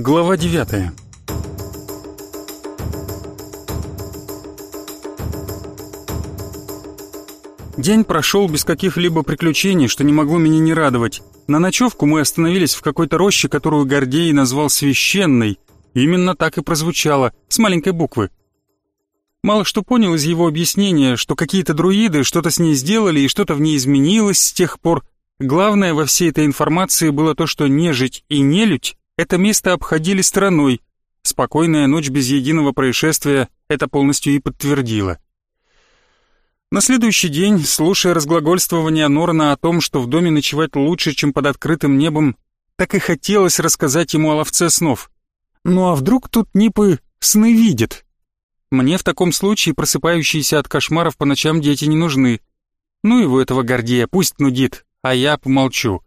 Глава 9 День прошел без каких-либо приключений, что не могло меня не радовать. На ночевку мы остановились в какой-то роще, которую Гордей назвал «священной». Именно так и прозвучало, с маленькой буквы. Мало что понял из его объяснения, что какие-то друиды что-то с ней сделали и что-то в ней изменилось с тех пор. Главное во всей этой информации было то, что нежить и нелюдь это место обходили стороной. Спокойная ночь без единого происшествия это полностью и подтвердила. На следующий день, слушая разглагольствование Норна о том, что в доме ночевать лучше, чем под открытым небом, так и хотелось рассказать ему о ловце снов. Ну а вдруг тут Нипы сны видят? Мне в таком случае просыпающиеся от кошмаров по ночам дети не нужны. Ну его этого Гордея, пусть нудит, а я помолчу.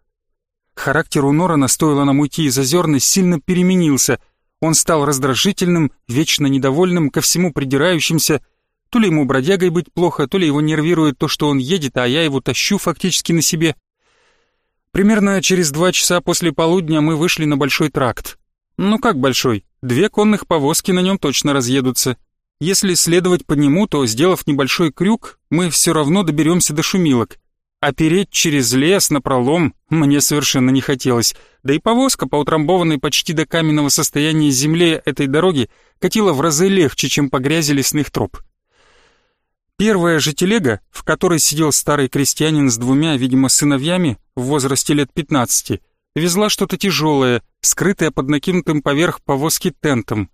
Характер у Норана, стоило нам уйти из Озерной, сильно переменился. Он стал раздражительным, вечно недовольным, ко всему придирающимся. То ли ему бродягой быть плохо, то ли его нервирует то, что он едет, а я его тащу фактически на себе. Примерно через два часа после полудня мы вышли на большой тракт. Ну как большой? Две конных повозки на нем точно разъедутся. Если следовать по нему, то, сделав небольшой крюк, мы все равно доберемся до шумилок. А переть через лес на пролом мне совершенно не хотелось, да и повозка по утрамбованной почти до каменного состояния земле этой дороги катила в разы легче, чем по грязи лесных троп. Первая же телега, в которой сидел старый крестьянин с двумя, видимо, сыновьями в возрасте лет 15, везла что-то тяжелое, скрытое под накинутым поверх повозки тентом.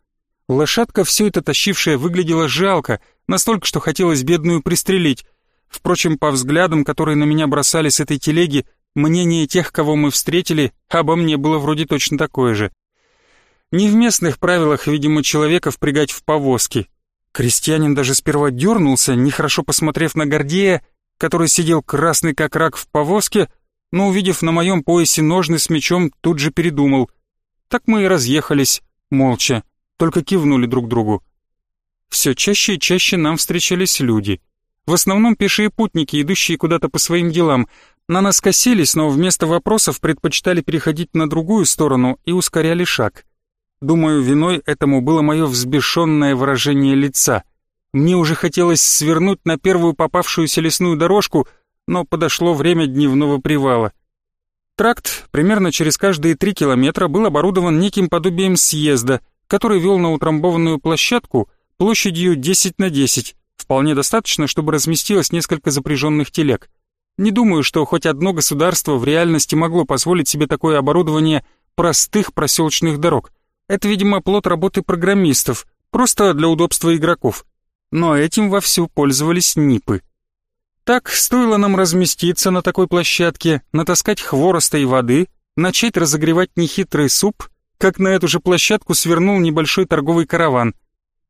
Лошадка, все это тащившая, выглядела жалко, настолько, что хотелось бедную пристрелить. Впрочем, по взглядам, которые на меня бросали с этой телеги, мнение тех, кого мы встретили, обо мне было вроде точно такое же. Не в местных правилах, видимо, человека впрягать в повозки. Крестьянин даже сперва дернулся, нехорошо посмотрев на Гордея, который сидел красный как рак в повозке, но, увидев на моем поясе ножны с мечом, тут же передумал. Так мы и разъехались, молча только кивнули друг другу. Все чаще и чаще нам встречались люди. В основном пешие путники, идущие куда-то по своим делам. На нас косились, но вместо вопросов предпочитали переходить на другую сторону и ускоряли шаг. Думаю, виной этому было мое взбешенное выражение лица. Мне уже хотелось свернуть на первую попавшуюся лесную дорожку, но подошло время дневного привала. Тракт примерно через каждые три километра был оборудован неким подобием съезда — который вел на утрамбованную площадку площадью 10 на 10, вполне достаточно, чтобы разместилось несколько запряженных телег. Не думаю, что хоть одно государство в реальности могло позволить себе такое оборудование простых проселочных дорог. Это, видимо, плод работы программистов, просто для удобства игроков. Но этим вовсю пользовались НИПы. Так, стоило нам разместиться на такой площадке, натаскать хвороста и воды, начать разогревать нехитрый суп — как на эту же площадку свернул небольшой торговый караван.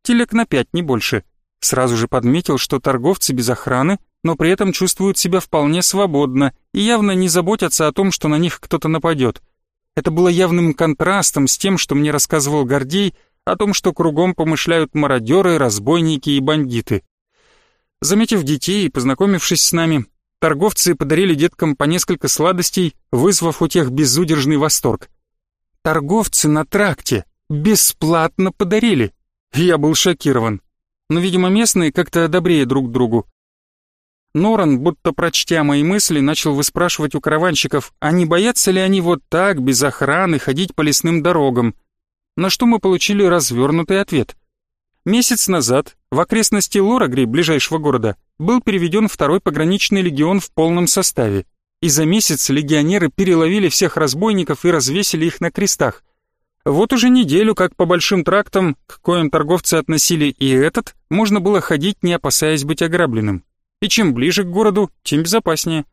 Телег на пять, не больше. Сразу же подметил, что торговцы без охраны, но при этом чувствуют себя вполне свободно и явно не заботятся о том, что на них кто-то нападет. Это было явным контрастом с тем, что мне рассказывал Гордей о том, что кругом помышляют мародеры, разбойники и бандиты. Заметив детей и познакомившись с нами, торговцы подарили деткам по несколько сладостей, вызвав у тех безудержный восторг торговцы на тракте бесплатно подарили. Я был шокирован. Но, видимо, местные как-то добрее друг другу. Норан, будто прочтя мои мысли, начал выспрашивать у караванщиков, а не боятся ли они вот так, без охраны, ходить по лесным дорогам. На что мы получили развернутый ответ. Месяц назад в окрестности Лорагри, ближайшего города, был переведен второй пограничный легион в полном составе и за месяц легионеры переловили всех разбойников и развесили их на крестах. Вот уже неделю, как по большим трактам, к коим торговцы относили и этот, можно было ходить, не опасаясь быть ограбленным. И чем ближе к городу, тем безопаснее.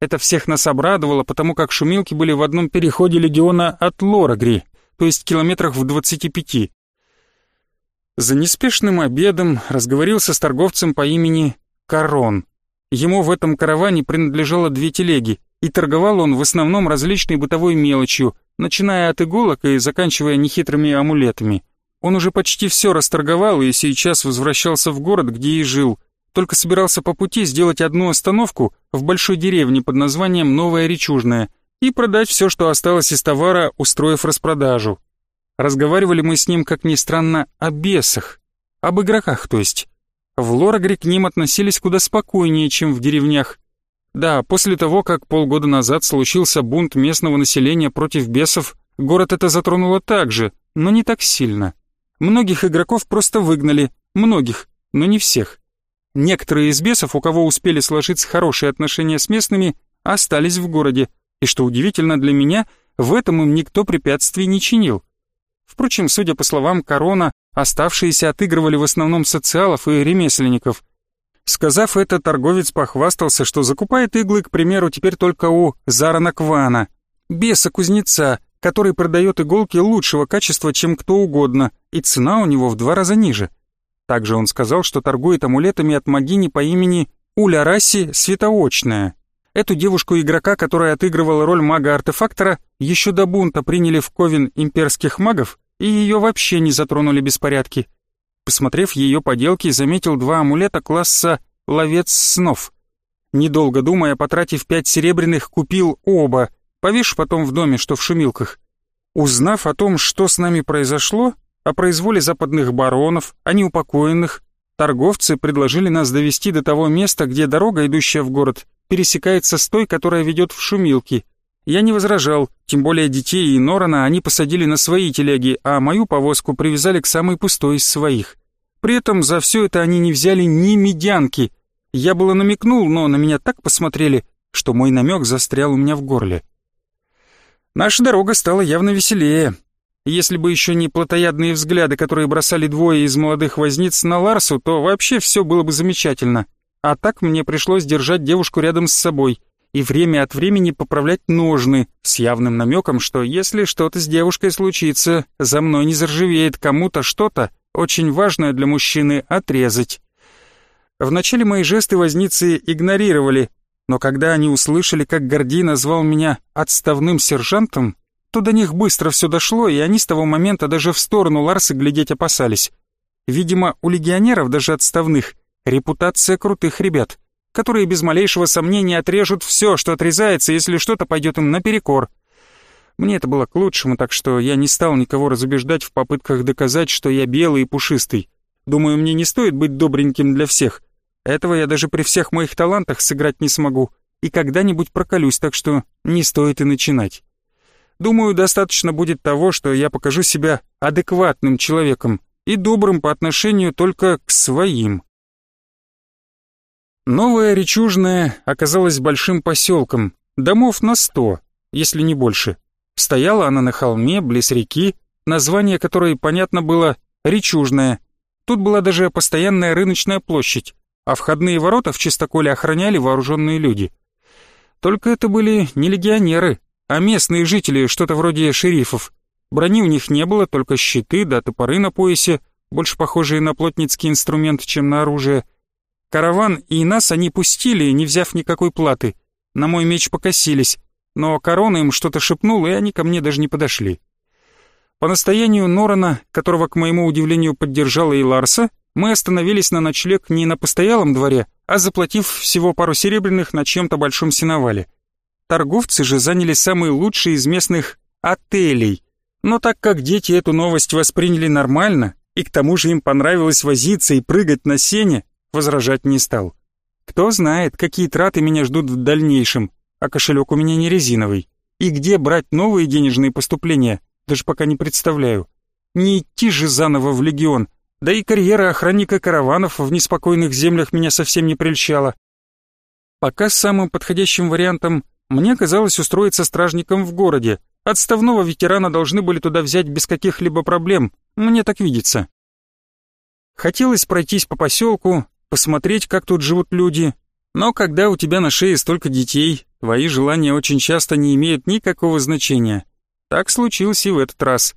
Это всех нас обрадовало, потому как шумилки были в одном переходе легиона от Лорагри, то есть километрах в 25. За неспешным обедом разговорился с торговцем по имени Корон. Ему в этом караване принадлежало две телеги, и торговал он в основном различной бытовой мелочью, начиная от иголок и заканчивая нехитрыми амулетами. Он уже почти все расторговал и сейчас возвращался в город, где и жил, только собирался по пути сделать одну остановку в большой деревне под названием Новая Речужная и продать все, что осталось из товара, устроив распродажу. Разговаривали мы с ним, как ни странно, о бесах. Об игроках, то есть. В Лорагре к ним относились куда спокойнее, чем в деревнях. Да, после того, как полгода назад случился бунт местного населения против бесов, город это затронуло также, но не так сильно. Многих игроков просто выгнали, многих, но не всех. Некоторые из бесов, у кого успели сложиться хорошие отношения с местными, остались в городе, и что удивительно для меня, в этом им никто препятствий не чинил. Впрочем, судя по словам Корона, оставшиеся отыгрывали в основном социалов и ремесленников. Сказав это, торговец похвастался, что закупает иглы, к примеру, теперь только у Зарана Квана, беса-кузнеца, который продает иголки лучшего качества, чем кто угодно, и цена у него в два раза ниже. Также он сказал, что торгует амулетами от магини по имени Уля Расси Светоочная. Эту девушку-игрока, которая отыгрывала роль мага-артефактора, еще до бунта приняли в ковен имперских магов, и ее вообще не затронули беспорядки. Посмотрев ее поделки, заметил два амулета класса «Ловец снов». Недолго думая, потратив пять серебряных, купил оба, повешь потом в доме, что в шумилках. Узнав о том, что с нами произошло, о произволе западных баронов, о неупокоенных, торговцы предложили нас довести до того места, где дорога, идущая в город, пересекается с той, которая ведет в шумилки, я не возражал, тем более детей и Норана они посадили на свои телеги, а мою повозку привязали к самой пустой из своих. При этом за все это они не взяли ни медянки. Я было намекнул, но на меня так посмотрели, что мой намек застрял у меня в горле. Наша дорога стала явно веселее. Если бы еще не плотоядные взгляды, которые бросали двое из молодых возниц на Ларсу, то вообще все было бы замечательно. А так мне пришлось держать девушку рядом с собой — и время от времени поправлять ножны с явным намеком, что если что-то с девушкой случится, за мной не заржавеет кому-то что-то, очень важное для мужчины, отрезать. Вначале мои жесты возницы игнорировали, но когда они услышали, как Гордей назвал меня отставным сержантом, то до них быстро все дошло, и они с того момента даже в сторону Ларса глядеть опасались. Видимо, у легионеров, даже отставных, репутация крутых ребят которые без малейшего сомнения отрежут все, что отрезается, если что-то пойдет им наперекор. Мне это было к лучшему, так что я не стал никого разубеждать в попытках доказать, что я белый и пушистый. Думаю, мне не стоит быть добреньким для всех. Этого я даже при всех моих талантах сыграть не смогу. И когда-нибудь проколюсь, так что не стоит и начинать. Думаю, достаточно будет того, что я покажу себя адекватным человеком и добрым по отношению только к своим. Новая Речужная оказалась большим поселком, домов на сто, если не больше. Стояла она на холме, близ реки, название которой, понятно было, Речужная. Тут была даже постоянная рыночная площадь, а входные ворота в чистоколе охраняли вооруженные люди. Только это были не легионеры, а местные жители, что-то вроде шерифов. Брони у них не было, только щиты да топоры на поясе, больше похожие на плотницкий инструмент, чем на оружие. Караван и нас они пустили, не взяв никакой платы. На мой меч покосились, но корона им что-то шепнул, и они ко мне даже не подошли. По настоянию Норана, которого, к моему удивлению, поддержала и Ларса, мы остановились на ночлег не на постоялом дворе, а заплатив всего пару серебряных на чем-то большом сеновале. Торговцы же заняли самые лучшие из местных отелей. Но так как дети эту новость восприняли нормально, и к тому же им понравилось возиться и прыгать на сене, возражать не стал. Кто знает, какие траты меня ждут в дальнейшем, а кошелек у меня не резиновый. И где брать новые денежные поступления, даже пока не представляю. Не идти же заново в легион, да и карьера охранника караванов в неспокойных землях меня совсем не прельщала. Пока самым подходящим вариантом мне казалось устроиться стражником в городе. Отставного ветерана должны были туда взять без каких-либо проблем, мне так видится. Хотелось пройтись по поселку, посмотреть, как тут живут люди. Но когда у тебя на шее столько детей, твои желания очень часто не имеют никакого значения. Так случилось и в этот раз.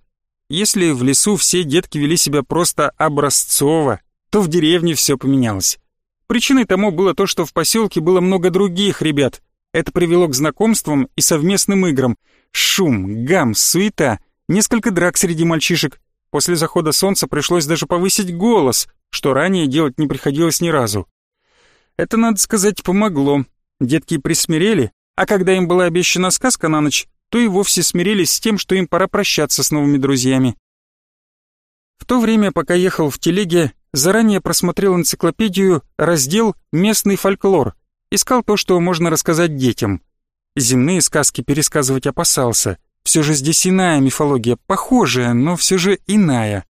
Если в лесу все детки вели себя просто образцово, то в деревне все поменялось. Причиной тому было то, что в поселке было много других ребят. Это привело к знакомствам и совместным играм. Шум, гам, суета, несколько драк среди мальчишек. После захода солнца пришлось даже повысить голос, что ранее делать не приходилось ни разу. Это, надо сказать, помогло. Детки присмирели, а когда им была обещана сказка на ночь, то и вовсе смирились с тем, что им пора прощаться с новыми друзьями. В то время, пока ехал в телеге, заранее просмотрел энциклопедию, раздел «Местный фольклор», искал то, что можно рассказать детям. Земные сказки пересказывать опасался. Все же здесь иная мифология, похожая, но все же иная.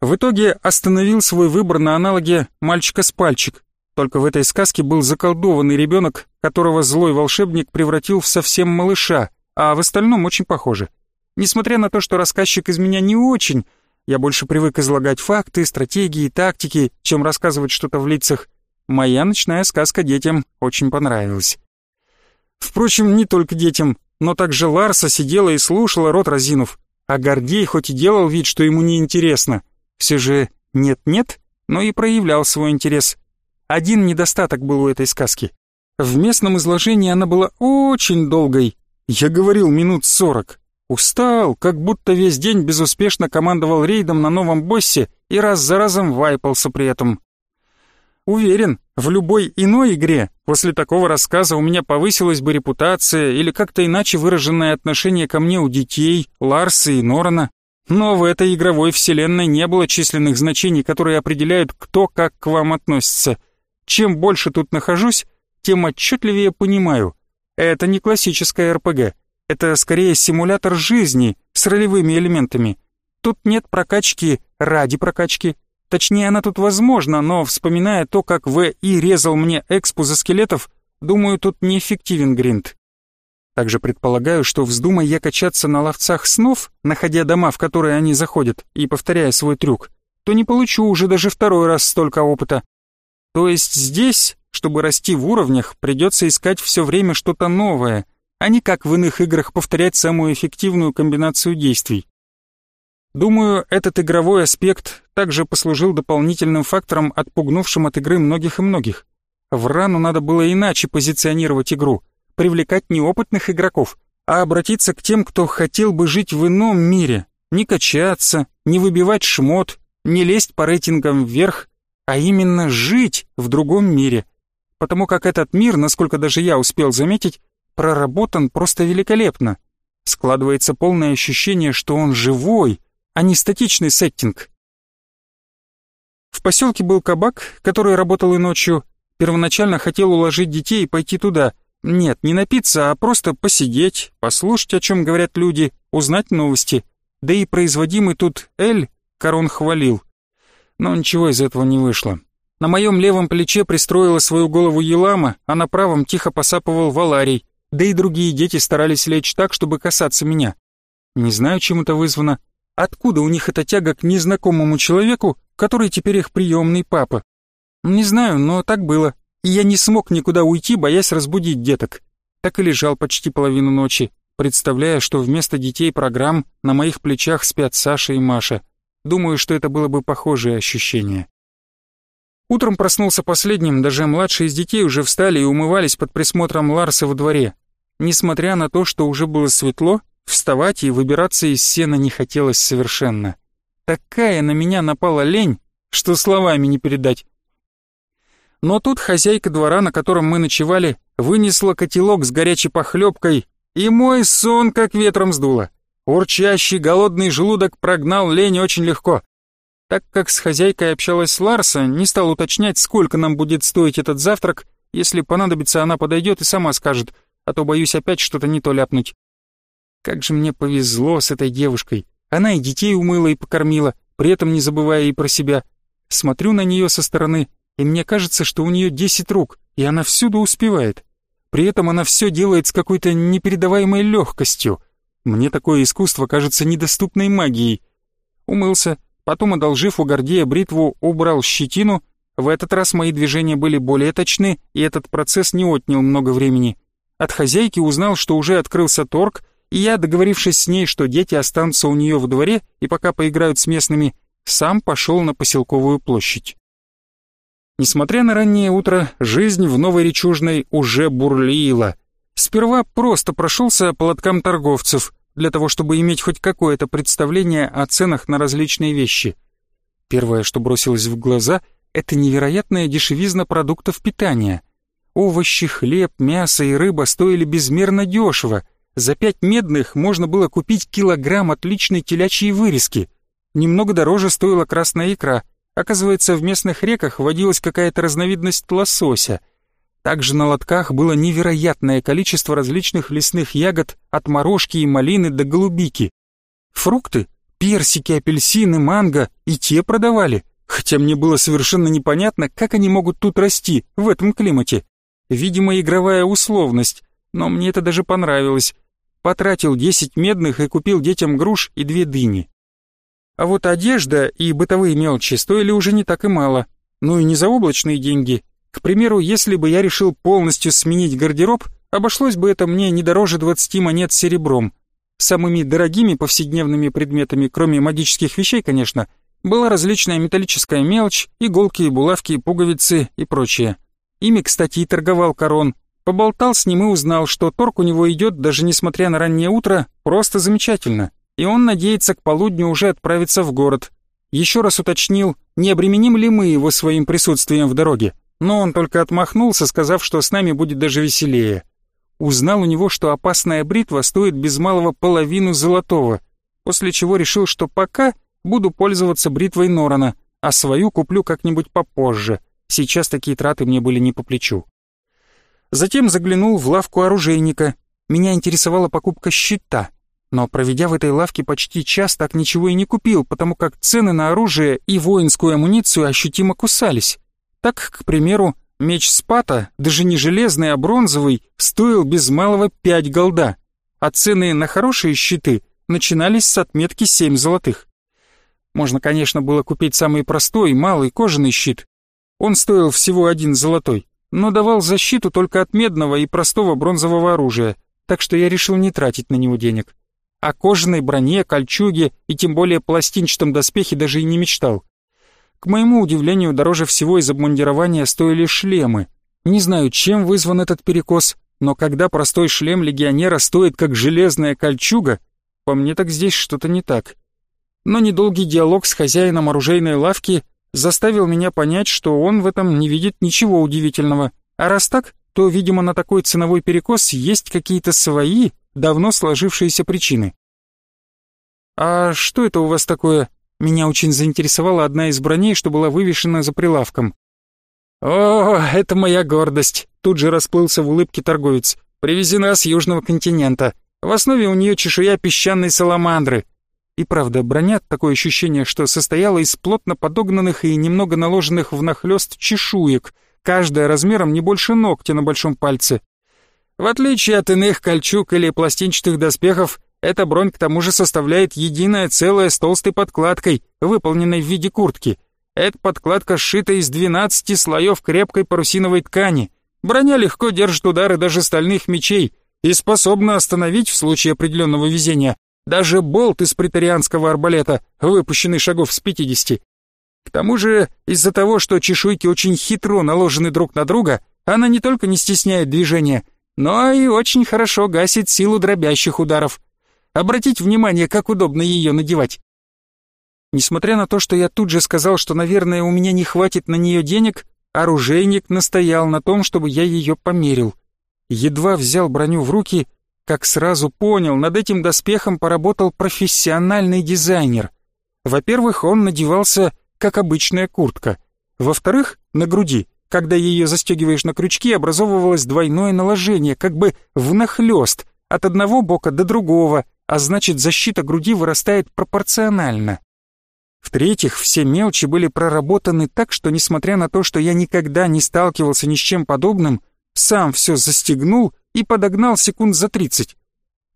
В итоге остановил свой выбор на аналоге «Мальчика с пальчик», только в этой сказке был заколдованный ребенок, которого злой волшебник превратил в совсем малыша, а в остальном очень похоже. Несмотря на то, что рассказчик из меня не очень, я больше привык излагать факты, стратегии, тактики, чем рассказывать что-то в лицах. Моя ночная сказка детям очень понравилась. Впрочем, не только детям, но также Ларса сидела и слушала рот разинув, а Гордей хоть и делал вид, что ему неинтересно, все же нет-нет, но и проявлял свой интерес. Один недостаток был у этой сказки. В местном изложении она была очень долгой. Я говорил минут сорок. Устал, как будто весь день безуспешно командовал рейдом на новом боссе и раз за разом вайпался при этом. Уверен, в любой иной игре после такого рассказа у меня повысилась бы репутация или как-то иначе выраженное отношение ко мне у детей, Ларса и Норана. Но в этой игровой вселенной не было численных значений, которые определяют, кто как к вам относится. Чем больше тут нахожусь, тем отчетливее понимаю. Это не классическая РПГ. Это скорее симулятор жизни с ролевыми элементами. Тут нет прокачки ради прокачки. Точнее, она тут возможна, но, вспоминая то, как В.И. резал мне экспу за скелетов, думаю, тут неэффективен гринд. Также предполагаю, что вздумай я качаться на ловцах снов, находя дома, в которые они заходят, и повторяя свой трюк, то не получу уже даже второй раз столько опыта. То есть здесь, чтобы расти в уровнях, придется искать все время что-то новое, а не как в иных играх повторять самую эффективную комбинацию действий. Думаю, этот игровой аспект также послужил дополнительным фактором, отпугнувшим от игры многих и многих. В рану надо было иначе позиционировать игру, привлекать неопытных игроков, а обратиться к тем, кто хотел бы жить в ином мире, не качаться, не выбивать шмот, не лезть по рейтингам вверх, а именно жить в другом мире. Потому как этот мир, насколько даже я успел заметить, проработан просто великолепно. Складывается полное ощущение, что он живой, а не статичный сеттинг. В поселке был кабак, который работал и ночью. Первоначально хотел уложить детей и пойти туда. Нет, не напиться, а просто посидеть, послушать, о чем говорят люди, узнать новости. Да и производимый тут Эль Корон хвалил. Но ничего из этого не вышло. На моем левом плече пристроила свою голову Елама, а на правом тихо посапывал Валарий, да и другие дети старались лечь так, чтобы касаться меня. Не знаю, чем это вызвано. Откуда у них эта тяга к незнакомому человеку, который теперь их приемный папа? Не знаю, но так было. И я не смог никуда уйти, боясь разбудить деток. Так и лежал почти половину ночи, представляя, что вместо детей программ на моих плечах спят Саша и Маша. Думаю, что это было бы похожее ощущение. Утром проснулся последним, даже младшие из детей уже встали и умывались под присмотром Ларса во дворе. Несмотря на то, что уже было светло, вставать и выбираться из сена не хотелось совершенно. Такая на меня напала лень, что словами не передать. Но тут хозяйка двора, на котором мы ночевали, вынесла котелок с горячей похлебкой, и мой сон как ветром сдуло. Урчащий голодный желудок прогнал лень очень легко. Так как с хозяйкой общалась Ларса, не стал уточнять, сколько нам будет стоить этот завтрак. Если понадобится, она подойдет и сама скажет, а то боюсь опять что-то не то ляпнуть. Как же мне повезло с этой девушкой. Она и детей умыла и покормила, при этом не забывая и про себя. Смотрю на нее со стороны, и мне кажется, что у нее десять рук, и она всюду успевает. При этом она все делает с какой-то непередаваемой легкостью. Мне такое искусство кажется недоступной магией. Умылся, потом, одолжив у Гордея бритву, убрал щетину. В этот раз мои движения были более точны, и этот процесс не отнял много времени. От хозяйки узнал, что уже открылся торг, и я, договорившись с ней, что дети останутся у нее во дворе и пока поиграют с местными, сам пошел на поселковую площадь. Несмотря на раннее утро, жизнь в Новой Речужной уже бурлила. Сперва просто прошелся по лоткам торговцев, для того, чтобы иметь хоть какое-то представление о ценах на различные вещи. Первое, что бросилось в глаза, это невероятная дешевизна продуктов питания. Овощи, хлеб, мясо и рыба стоили безмерно дешево. За пять медных можно было купить килограмм отличной телячьей вырезки. Немного дороже стоила красная икра. Оказывается, в местных реках водилась какая-то разновидность лосося. Также на лотках было невероятное количество различных лесных ягод, от морожки и малины до голубики. Фрукты, персики, апельсины, манго и те продавали, хотя мне было совершенно непонятно, как они могут тут расти, в этом климате. Видимо, игровая условность, но мне это даже понравилось. Потратил 10 медных и купил детям груш и две дыни. А вот одежда и бытовые мелочи стоили уже не так и мало. Ну и не заоблачные деньги. К примеру, если бы я решил полностью сменить гардероб, обошлось бы это мне не дороже 20 монет серебром. Самыми дорогими повседневными предметами, кроме магических вещей, конечно, была различная металлическая мелочь, иголки, булавки, пуговицы и прочее. Ими, кстати, и торговал Корон. Поболтал с ним и узнал, что торг у него идет, даже несмотря на раннее утро, просто замечательно. И он надеется к полудню уже отправиться в город. Еще раз уточнил, не обременим ли мы его своим присутствием в дороге. Но он только отмахнулся, сказав, что с нами будет даже веселее. Узнал у него, что опасная бритва стоит без малого половину золотого, после чего решил, что пока буду пользоваться бритвой Норана, а свою куплю как-нибудь попозже. Сейчас такие траты мне были не по плечу. Затем заглянул в лавку оружейника. Меня интересовала покупка щита, но проведя в этой лавке почти час, так ничего и не купил, потому как цены на оружие и воинскую амуницию ощутимо кусались. Так, к примеру, меч Спата, даже не железный, а бронзовый, стоил без малого пять голда, а цены на хорошие щиты начинались с отметки семь золотых. Можно, конечно, было купить самый простой, малый кожаный щит, он стоил всего один золотой, но давал защиту только от медного и простого бронзового оружия, так что я решил не тратить на него денег. О кожаной броне, кольчуге и тем более пластинчатом доспехе даже и не мечтал. К моему удивлению, дороже всего из обмундирования стоили шлемы. Не знаю, чем вызван этот перекос, но когда простой шлем легионера стоит как железная кольчуга, по мне так здесь что-то не так. Но недолгий диалог с хозяином оружейной лавки заставил меня понять, что он в этом не видит ничего удивительного. А раз так, то, видимо, на такой ценовой перекос есть какие-то свои, давно сложившиеся причины. «А что это у вас такое?» Меня очень заинтересовала одна из броней, что была вывешена за прилавком. «О, это моя гордость!» Тут же расплылся в улыбке торговец. «Привезена с южного континента. В основе у нее чешуя песчаной саламандры. И правда, броня, такое ощущение, что состояла из плотно подогнанных и немного наложенных внахлёст чешуек, каждая размером не больше ногтя на большом пальце. В отличие от иных кольчуг или пластинчатых доспехов, эта бронь к тому же составляет единое целое с толстой подкладкой, выполненной в виде куртки. Эта подкладка сшита из 12 слоев крепкой парусиновой ткани. Броня легко держит удары даже стальных мечей и способна остановить в случае определенного везения даже болт из претарианского арбалета, выпущенный шагов с пятидесяти. К тому же, из-за того, что чешуйки очень хитро наложены друг на друга, она не только не стесняет движения, но и очень хорошо гасит силу дробящих ударов. Обратите внимание, как удобно ее надевать. Несмотря на то, что я тут же сказал, что, наверное, у меня не хватит на нее денег, оружейник настоял на том, чтобы я ее померил. Едва взял броню в руки, как сразу понял, над этим доспехом поработал профессиональный дизайнер. Во-первых, он надевался как обычная куртка. Во-вторых, на груди, когда ее застегиваешь на крючки, образовывалось двойное наложение, как бы внахлёст, от одного бока до другого, а значит защита груди вырастает пропорционально. В-третьих, все мелочи были проработаны так, что несмотря на то, что я никогда не сталкивался ни с чем подобным, сам все застегнул и подогнал секунд за тридцать.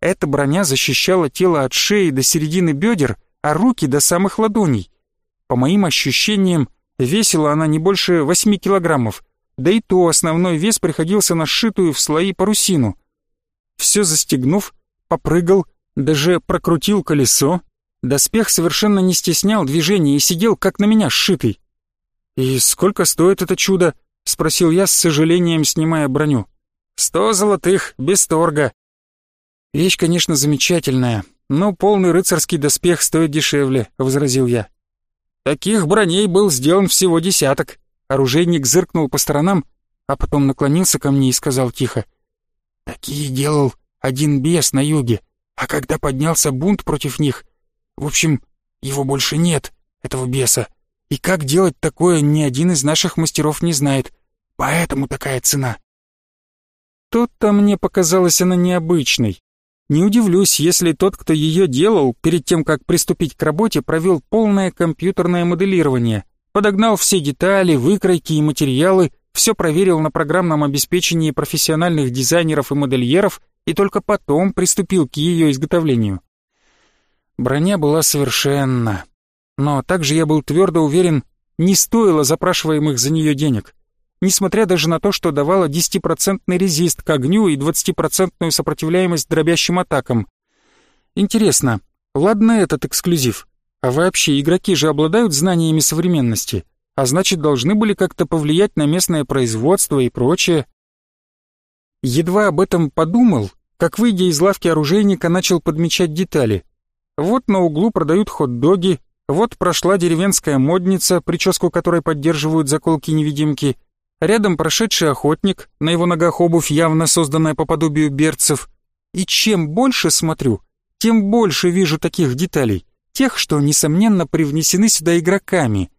Эта броня защищала тело от шеи до середины бедер, а руки до самых ладоней. По моим ощущениям, весила она не больше восьми килограммов, да и то основной вес приходился на сшитую в слои парусину. Все застегнув, попрыгал, даже прокрутил колесо. Доспех совершенно не стеснял движения и сидел как на меня сшитый. «И сколько стоит это чудо?» — спросил я с сожалением, снимая броню. Сто золотых, без торга. Вещь, конечно, замечательная, но полный рыцарский доспех стоит дешевле, возразил я. Таких броней был сделан всего десяток. Оружейник зыркнул по сторонам, а потом наклонился ко мне и сказал тихо. Такие делал один бес на юге, а когда поднялся бунт против них... В общем, Его больше нет, этого беса. И как делать такое, ни один из наших мастеров не знает. Поэтому такая цена. Тут-то мне показалась она необычной. Не удивлюсь, если тот, кто ее делал, перед тем, как приступить к работе, провел полное компьютерное моделирование, подогнал все детали, выкройки и материалы, все проверил на программном обеспечении профессиональных дизайнеров и модельеров и только потом приступил к ее изготовлению. Броня была совершенна, но также я был твердо уверен, не стоило запрашиваемых за нее денег несмотря даже на то, что давала 10% резист к огню и 20% сопротивляемость дробящим атакам. Интересно, ладно этот эксклюзив, а вообще игроки же обладают знаниями современности, а значит должны были как-то повлиять на местное производство и прочее. Едва об этом подумал, как, выйдя из лавки оружейника, начал подмечать детали. Вот на углу продают хот-доги, вот прошла деревенская модница, прическу которой поддерживают заколки-невидимки — Рядом прошедший охотник, на его ногах обувь, явно созданная по подобию берцев. И чем больше смотрю, тем больше вижу таких деталей, тех, что, несомненно, привнесены сюда игроками.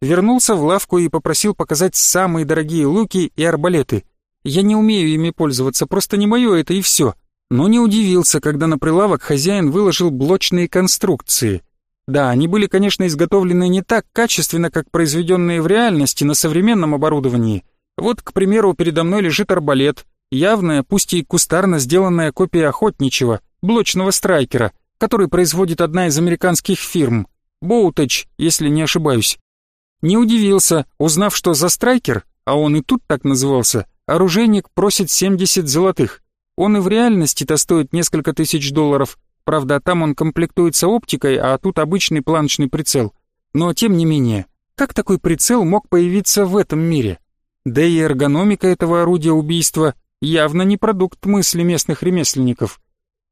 Вернулся в лавку и попросил показать самые дорогие луки и арбалеты. Я не умею ими пользоваться, просто не мое это и все. Но не удивился, когда на прилавок хозяин выложил блочные конструкции — да, они были, конечно, изготовлены не так качественно, как произведенные в реальности на современном оборудовании. Вот, к примеру, передо мной лежит арбалет, явная, пусть и кустарно сделанная копия охотничьего, блочного страйкера, который производит одна из американских фирм, Боутеч, если не ошибаюсь. Не удивился, узнав, что за страйкер, а он и тут так назывался, оружейник просит 70 золотых. Он и в реальности-то стоит несколько тысяч долларов, Правда, там он комплектуется оптикой, а тут обычный планочный прицел. Но тем не менее, как такой прицел мог появиться в этом мире? Да и эргономика этого орудия убийства явно не продукт мысли местных ремесленников.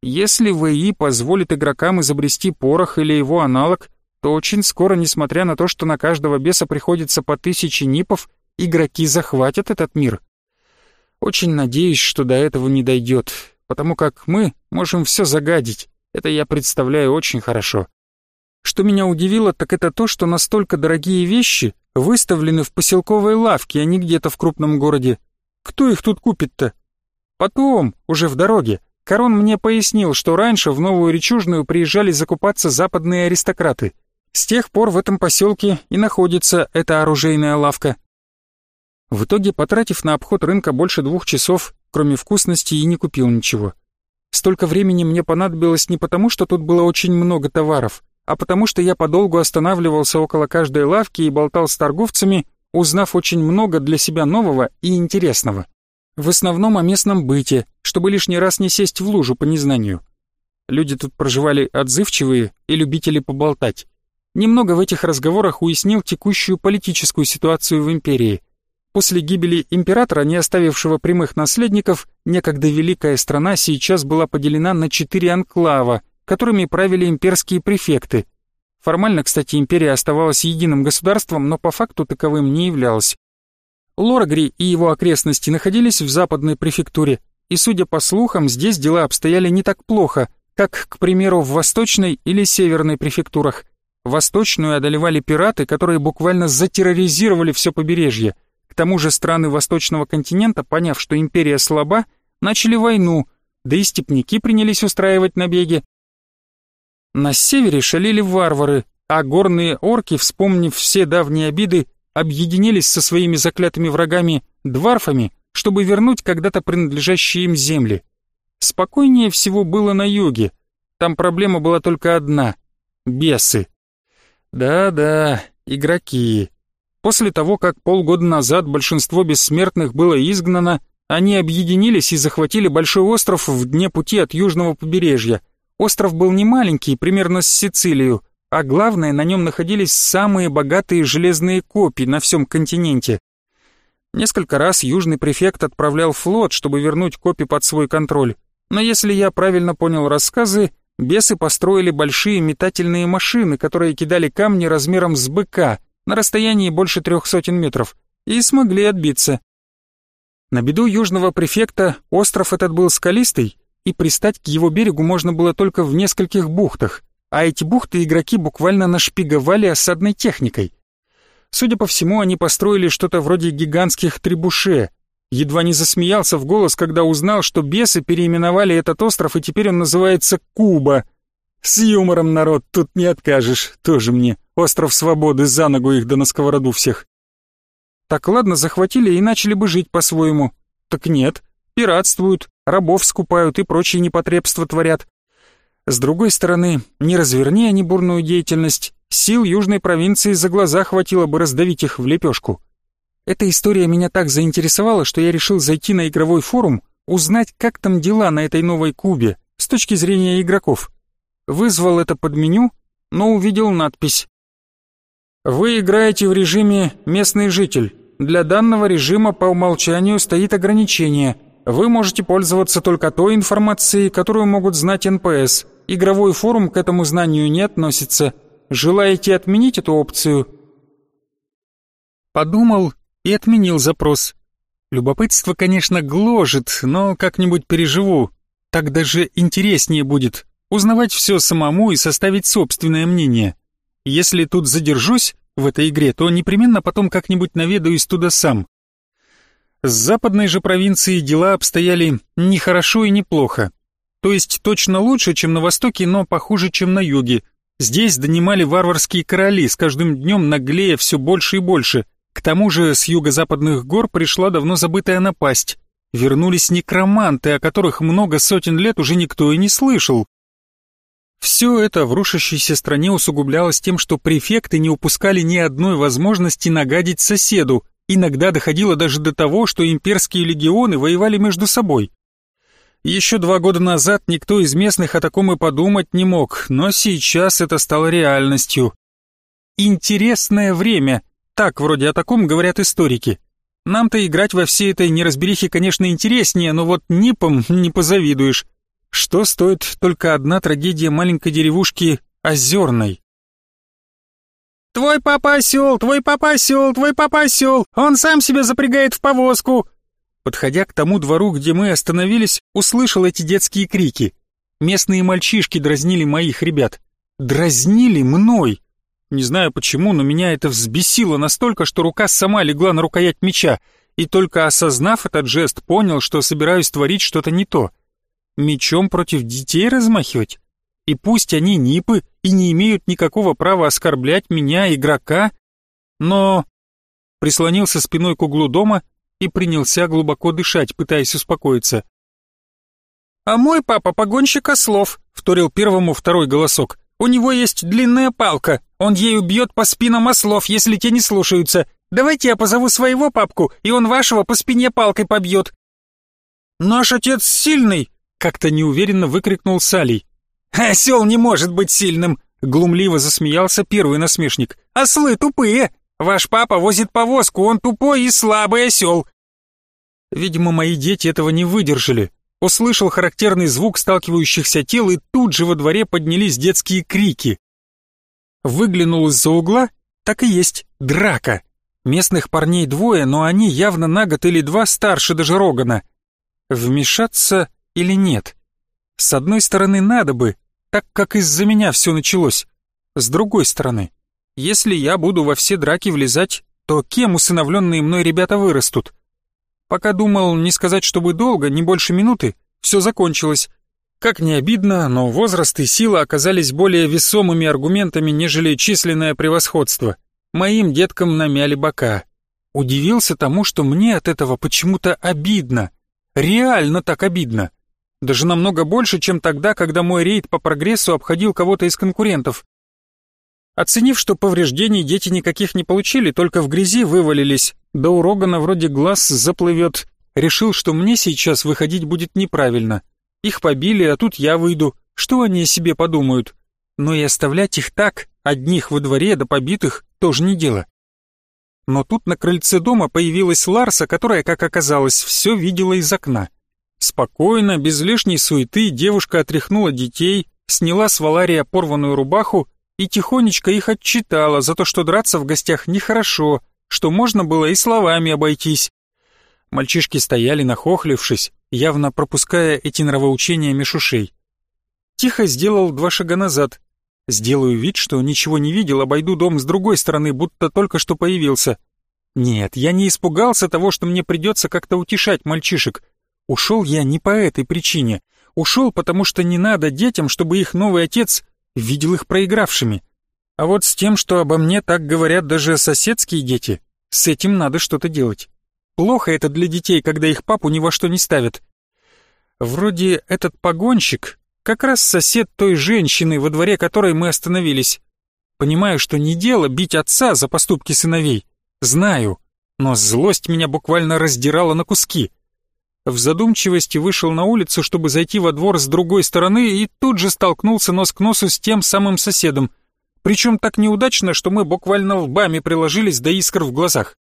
Если ВИ позволит игрокам изобрести порох или его аналог, то очень скоро, несмотря на то, что на каждого беса приходится по тысяче нипов, игроки захватят этот мир. Очень надеюсь, что до этого не дойдет, потому как мы можем все загадить, это я представляю очень хорошо. Что меня удивило, так это то, что настолько дорогие вещи выставлены в поселковой лавке, а не где-то в крупном городе. Кто их тут купит-то? Потом, уже в дороге, Корон мне пояснил, что раньше в Новую Речужную приезжали закупаться западные аристократы. С тех пор в этом поселке и находится эта оружейная лавка. В итоге, потратив на обход рынка больше двух часов, кроме вкусностей, и не купил ничего. Столько времени мне понадобилось не потому, что тут было очень много товаров, а потому что я подолгу останавливался около каждой лавки и болтал с торговцами, узнав очень много для себя нового и интересного. В основном о местном быте, чтобы лишний раз не сесть в лужу по незнанию. Люди тут проживали отзывчивые и любители поболтать. Немного в этих разговорах уяснил текущую политическую ситуацию в империи – После гибели императора, не оставившего прямых наследников, некогда великая страна сейчас была поделена на четыре анклава, которыми правили имперские префекты. Формально, кстати, империя оставалась единым государством, но по факту таковым не являлась. Лорагри и его окрестности находились в западной префектуре, и, судя по слухам, здесь дела обстояли не так плохо, как, к примеру, в восточной или северной префектурах. Восточную одолевали пираты, которые буквально затерроризировали все побережье – к тому же страны восточного континента, поняв, что империя слаба, начали войну, да и степняки принялись устраивать набеги. На севере шалили варвары, а горные орки, вспомнив все давние обиды, объединились со своими заклятыми врагами, дварфами, чтобы вернуть когда-то принадлежащие им земли. Спокойнее всего было на юге. Там проблема была только одна — бесы. Да-да, игроки. После того, как полгода назад большинство бессмертных было изгнано, они объединились и захватили большой остров в дне пути от южного побережья. Остров был не маленький, примерно с Сицилию, а главное, на нем находились самые богатые железные копии на всем континенте. Несколько раз южный префект отправлял флот, чтобы вернуть копии под свой контроль. Но если я правильно понял рассказы, бесы построили большие метательные машины, которые кидали камни размером с быка — на расстоянии больше трех сотен метров, и смогли отбиться. На беду южного префекта остров этот был скалистый, и пристать к его берегу можно было только в нескольких бухтах, а эти бухты игроки буквально нашпиговали осадной техникой. Судя по всему, они построили что-то вроде гигантских трибуше. Едва не засмеялся в голос, когда узнал, что бесы переименовали этот остров, и теперь он называется Куба. С юмором, народ, тут не откажешь, тоже мне. Остров свободы, за ногу их да на сковороду всех. Так ладно, захватили и начали бы жить по-своему. Так нет, пиратствуют, рабов скупают и прочие непотребства творят. С другой стороны, не разверни они бурную деятельность, Сил южной провинции за глаза хватило бы раздавить их в лепешку. Эта история меня так заинтересовала, что я решил зайти на игровой форум, узнать, как там дела на этой новой Кубе с точки зрения игроков. Вызвал это под меню, но увидел надпись. Вы играете в режиме «Местный житель». Для данного режима по умолчанию стоит ограничение. Вы можете пользоваться только той информацией, которую могут знать НПС. Игровой форум к этому знанию не относится. Желаете отменить эту опцию?» Подумал и отменил запрос. Любопытство, конечно, гложет, но как-нибудь переживу. Так даже интереснее будет узнавать все самому и составить собственное мнение. Если тут задержусь в этой игре, то непременно потом как-нибудь наведаюсь туда сам. С западной же провинцией дела обстояли не хорошо и не плохо. То есть точно лучше, чем на востоке, но похуже, чем на юге. Здесь донимали варварские короли, с каждым днем наглея все больше и больше. К тому же с юго-западных гор пришла давно забытая напасть. Вернулись некроманты, о которых много сотен лет уже никто и не слышал. Все это в рушащейся стране усугублялось тем, что префекты не упускали ни одной возможности нагадить соседу. Иногда доходило даже до того, что имперские легионы воевали между собой. Еще два года назад никто из местных о таком и подумать не мог, но сейчас это стало реальностью. Интересное время, так вроде о таком говорят историки. Нам-то играть во всей этой неразберихе, конечно, интереснее, но вот НИПам не позавидуешь. Что стоит только одна трагедия маленькой деревушки Озерной? «Твой папа осел, твой папа осел, твой папа осел, он сам себя запрягает в повозку!» Подходя к тому двору, где мы остановились, услышал эти детские крики. Местные мальчишки дразнили моих ребят. Дразнили мной. Не знаю почему, но меня это взбесило настолько, что рука сама легла на рукоять меча, и только осознав этот жест, понял, что собираюсь творить что-то не то. Мечом против детей размахивать? И пусть они нипы и не имеют никакого права оскорблять меня, игрока, но... Прислонился спиной к углу дома и принялся глубоко дышать, пытаясь успокоиться. «А мой папа погонщик ослов», — вторил первому второй голосок. «У него есть длинная палка, он ею бьет по спинам ослов, если те не слушаются. Давайте я позову своего папку, и он вашего по спине палкой побьет». «Наш отец сильный!» — как-то неуверенно выкрикнул Салий. «Осел не может быть сильным!» — глумливо засмеялся первый насмешник. «Ослы тупые! Ваш папа возит повозку, он тупой и слабый осел. Видимо, мои дети этого не выдержали. Услышал характерный звук сталкивающихся тел, и тут же во дворе поднялись детские крики. Выглянул из-за угла, так и есть, драка. Местных парней двое, но они явно на год или два старше даже Рогана. Вмешаться или нет? С одной стороны, надо бы, так как из-за меня все началось. С другой стороны, если я буду во все драки влезать, то кем усыновленные мной ребята вырастут? Пока думал не сказать, чтобы долго, не больше минуты, все закончилось. Как не обидно, но возраст и сила оказались более весомыми аргументами, нежели численное превосходство. Моим деткам намяли бока. Удивился тому, что мне от этого почему-то обидно. Реально так обидно. Даже намного больше, чем тогда, когда мой рейд по прогрессу обходил кого-то из конкурентов. Оценив, что повреждений дети никаких не получили, только в грязи вывалились, да у Рогана вроде глаз заплывет, решил, что мне сейчас выходить будет неправильно. Их побили, а тут я выйду. Что они о себе подумают? Но и оставлять их так, одних во дворе да побитых, тоже не дело. Но тут на крыльце дома появилась Ларса, которая, как оказалось, все видела из окна. Спокойно, без лишней суеты, девушка отряхнула детей, сняла с Валария порванную рубаху и тихонечко их отчитала за то, что драться в гостях нехорошо, что можно было и словами обойтись. Мальчишки стояли нахохлившись, явно пропуская эти нравоучения мешушей. Тихо сделал два шага назад. Сделаю вид, что ничего не видел, обойду дом с другой стороны, будто только что появился. Нет, я не испугался того, что мне придется как-то утешать мальчишек. Ушел я не по этой причине. Ушел, потому что не надо детям, чтобы их новый отец видел их проигравшими. А вот с тем, что обо мне так говорят даже соседские дети, с этим надо что-то делать. Плохо это для детей, когда их папу ни во что не ставят. Вроде этот погонщик как раз сосед той женщины, во дворе которой мы остановились. Понимаю, что не дело бить отца за поступки сыновей. Знаю, но злость меня буквально раздирала на куски. В задумчивости вышел на улицу, чтобы зайти во двор с другой стороны, и тут же столкнулся нос к носу с тем самым соседом. Причем так неудачно, что мы буквально лбами приложились до искр в глазах.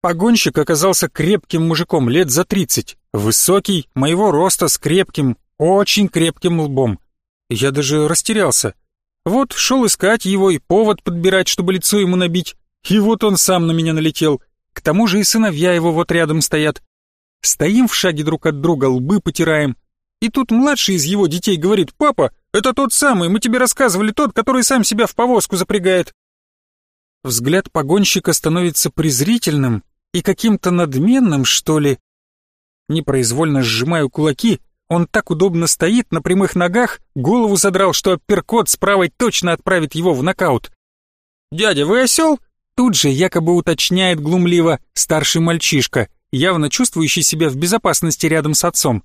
Погонщик оказался крепким мужиком лет за тридцать, высокий, моего роста с крепким, очень крепким лбом. Я даже растерялся. Вот шел искать его и повод подбирать, чтобы лицо ему набить. И вот он сам на меня налетел. К тому же и сыновья его вот рядом стоят. Стоим в шаге друг от друга, лбы потираем. И тут младший из его детей говорит, «Папа, это тот самый, мы тебе рассказывали, тот, который сам себя в повозку запрягает». Взгляд погонщика становится презрительным и каким-то надменным, что ли. Непроизвольно сжимаю кулаки, он так удобно стоит на прямых ногах, голову задрал, что апперкот с правой точно отправит его в нокаут. «Дядя, вы осел?» Тут же якобы уточняет глумливо старший мальчишка, явно чувствующий себя в безопасности рядом с отцом.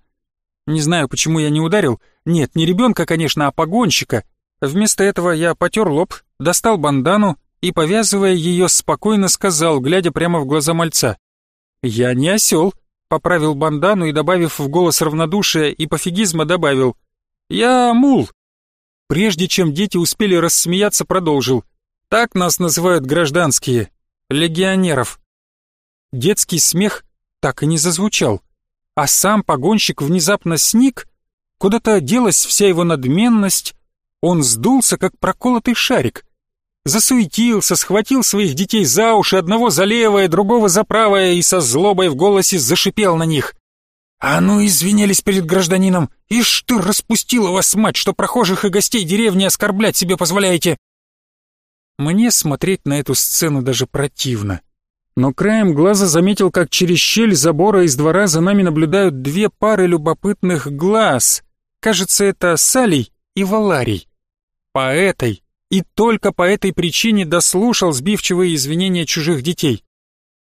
Не знаю, почему я не ударил. Нет, не ребенка, конечно, а погонщика. Вместо этого я потер лоб, достал бандану и, повязывая ее, спокойно сказал, глядя прямо в глаза мальца. «Я не осел, поправил бандану и, добавив в голос равнодушия и пофигизма, добавил «Я мул». Прежде чем дети успели рассмеяться, продолжил «Так нас называют гражданские, легионеров». Детский смех так и не зазвучал, а сам погонщик внезапно сник, куда-то делась вся его надменность, он сдулся, как проколотый шарик, засуетился, схватил своих детей за уши, одного за левое, другого за правое и со злобой в голосе зашипел на них. «А ну, извинялись перед гражданином! Ишь ты, распустила вас мать, что прохожих и гостей деревни оскорблять себе позволяете!» Мне смотреть на эту сцену даже противно. Но краем глаза заметил, как через щель забора из двора за нами наблюдают две пары любопытных глаз. Кажется, это Салий и Валарий. По этой, и только по этой причине дослушал сбивчивые извинения чужих детей.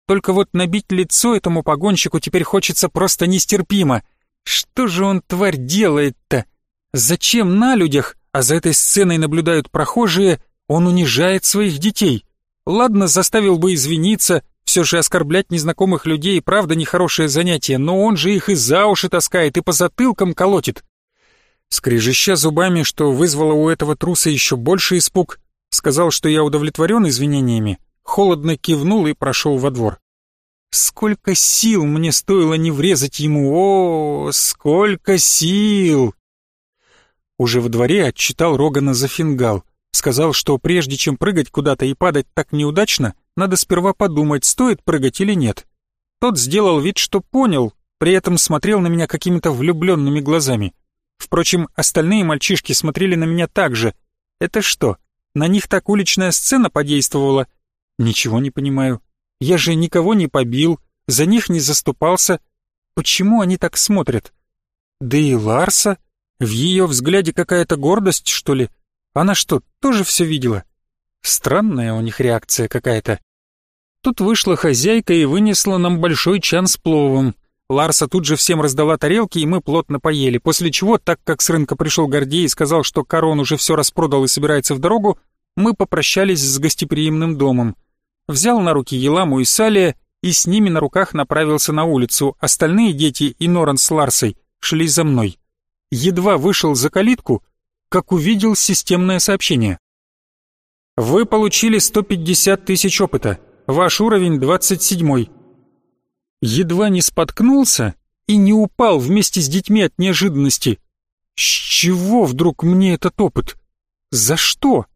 Только вот набить лицо этому погонщику теперь хочется просто нестерпимо. Что же он, тварь, делает-то? Зачем на людях, а за этой сценой наблюдают прохожие, он унижает своих детей? Ладно, заставил бы извиниться, все же оскорблять незнакомых людей правда нехорошее занятие, но он же их и за уши таскает, и по затылкам колотит. Скрежеща зубами, что вызвало у этого труса еще больше испуг, сказал, что я удовлетворен извинениями, холодно кивнул и прошел во двор. Сколько сил мне стоило не врезать ему, о, сколько сил! Уже во дворе отчитал Рогана за фингал, сказал, что прежде чем прыгать куда-то и падать так неудачно, надо сперва подумать, стоит прыгать или нет. Тот сделал вид, что понял, при этом смотрел на меня какими-то влюбленными глазами. Впрочем, остальные мальчишки смотрели на меня так же. Это что, на них так уличная сцена подействовала? Ничего не понимаю. Я же никого не побил, за них не заступался. Почему они так смотрят? Да и Ларса? В ее взгляде какая-то гордость, что ли? Она что, тоже все видела? Странная у них реакция какая-то. Тут вышла хозяйка и вынесла нам большой чан с пловом. Ларса тут же всем раздала тарелки, и мы плотно поели, после чего, так как с рынка пришел Гордей и сказал, что корон уже все распродал и собирается в дорогу, мы попрощались с гостеприимным домом. Взял на руки Еламу и Салия и с ними на руках направился на улицу, остальные дети и Норан с Ларсой шли за мной. Едва вышел за калитку, как увидел системное сообщение. Вы получили 150 тысяч опыта, ваш уровень 27 едва не споткнулся и не упал вместе с детьми от неожиданности. С чего вдруг мне этот опыт? За что?